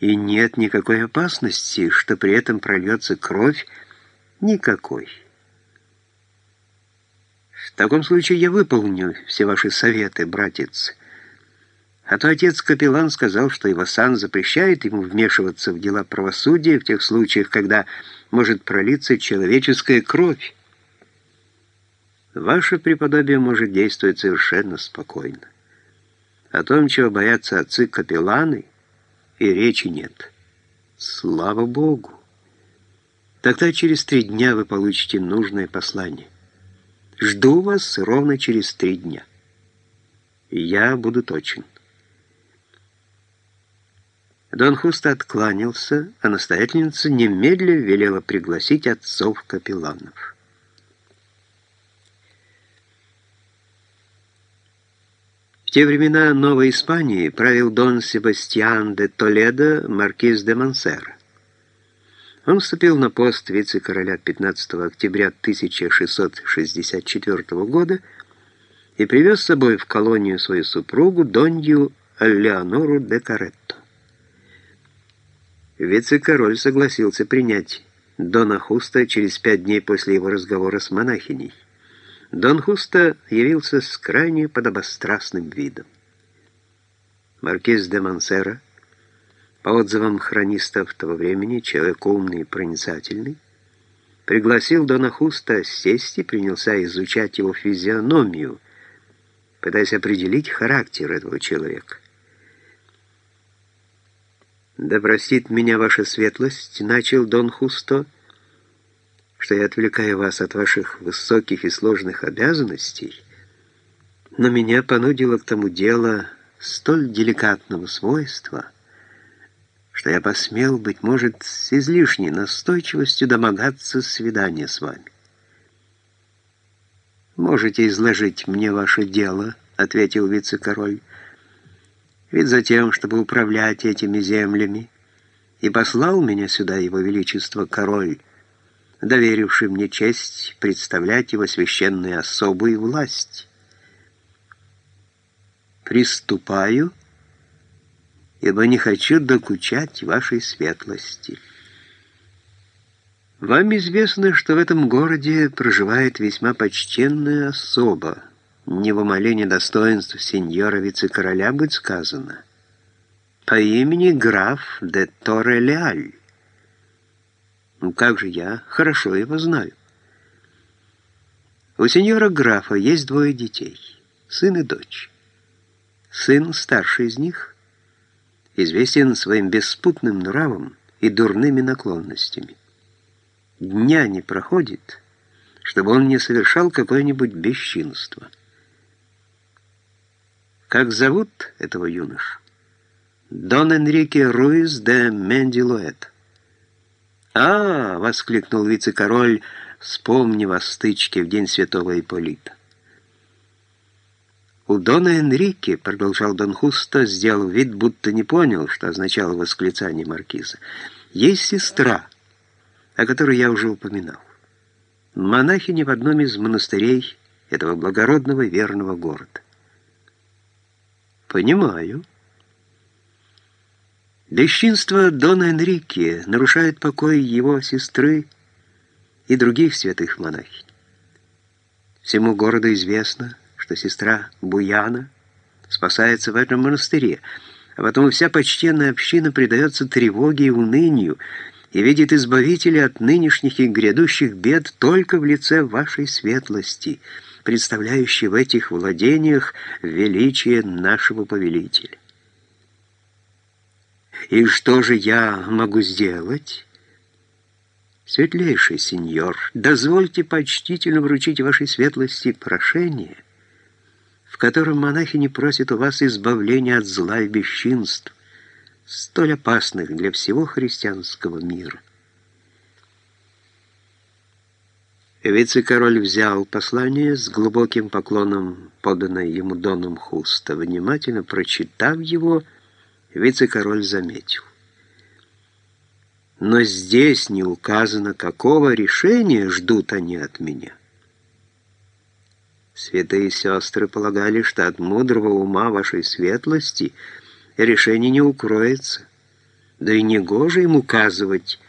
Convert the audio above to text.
И нет никакой опасности, что при этом прольется кровь, никакой. В таком случае я выполню все ваши советы, братец. А то отец-капеллан сказал, что его сан запрещает ему вмешиваться в дела правосудия в тех случаях, когда может пролиться человеческая кровь. Ваше преподобие может действовать совершенно спокойно. О том, чего боятся отцы-капелланы, и речи нет. Слава Богу! Тогда через три дня вы получите нужное послание. Жду вас ровно через три дня. Я буду точен. Дон Хуста откланялся, а настоятельница немедля велела пригласить отцов-капелланов. В те времена Новой Испании правил Дон Себастьян де Толедо, маркиз де Мансера. Он вступил на пост вице-короля 15 октября 1664 года и привез с собой в колонию свою супругу Донью Леонору де Каретто. Вице-король согласился принять Дона Хуста через пять дней после его разговора с монахиней. Дон Хуста явился с крайне подобострастным видом. Маркиз де Мансера, по отзывам хронистов того времени, человек умный и проницательный, пригласил Дона Хуста сесть и принялся изучать его физиономию, пытаясь определить характер этого человека. «Да простит меня ваша светлость», — начал Дон Хусто, «что я отвлекаю вас от ваших высоких и сложных обязанностей, но меня понудило к тому дело столь деликатного свойства, что я посмел, быть может, с излишней настойчивостью домогаться свидания с вами». «Можете изложить мне ваше дело», — ответил вице-король, — ведь затем, чтобы управлять этими землями, и послал меня сюда его величество король, доверивший мне честь представлять его священную особу и власть. Приступаю, ибо не хочу докучать вашей светлости. Вам известно, что в этом городе проживает весьма почтенная особа, не в умолении достоинств сеньора вице-короля быть сказано. По имени граф де Торре-Леаль. Ну как же я хорошо его знаю. У сеньора графа есть двое детей, сын и дочь. Сын, старший из них, известен своим беспутным нравом и дурными наклонностями. Дня не проходит, чтобы он не совершал какое-нибудь бесчинство. Как зовут этого юнош? Дон Энрике Руиз де Мендилуэт. «А!» — воскликнул вице-король, вспомнив о стычке в день святого Ипполита. «У Дона Энрике», — продолжал Дон Хусто, сделал вид, будто не понял, что означало восклицание маркиза, «есть сестра, о которой я уже упоминал. Монахиня в одном из монастырей этого благородного верного города. «Понимаю». Бесчинство Дона Энрике нарушает покой его сестры и других святых монахинь. Всему городу известно, что сестра Буяна спасается в этом монастыре, а потом вся почтенная община предается тревоге и унынию и видит избавителя от нынешних и грядущих бед только в лице вашей светлости — представляющий в этих владениях величие нашего повелителя. И что же я могу сделать? Светлейший сеньор, дозвольте почтительно вручить вашей светлости прошение, в котором монахи не просят у вас избавления от зла и бесчинств, столь опасных для всего христианского мира. Вице-король взял послание с глубоким поклоном, поданное ему Доном Хуста. Внимательно прочитав его, вице-король заметил. Но здесь не указано, какого решения ждут они от меня. Святые сестры полагали, что от мудрого ума вашей светлости решение не укроется, Да и негоже им указывать,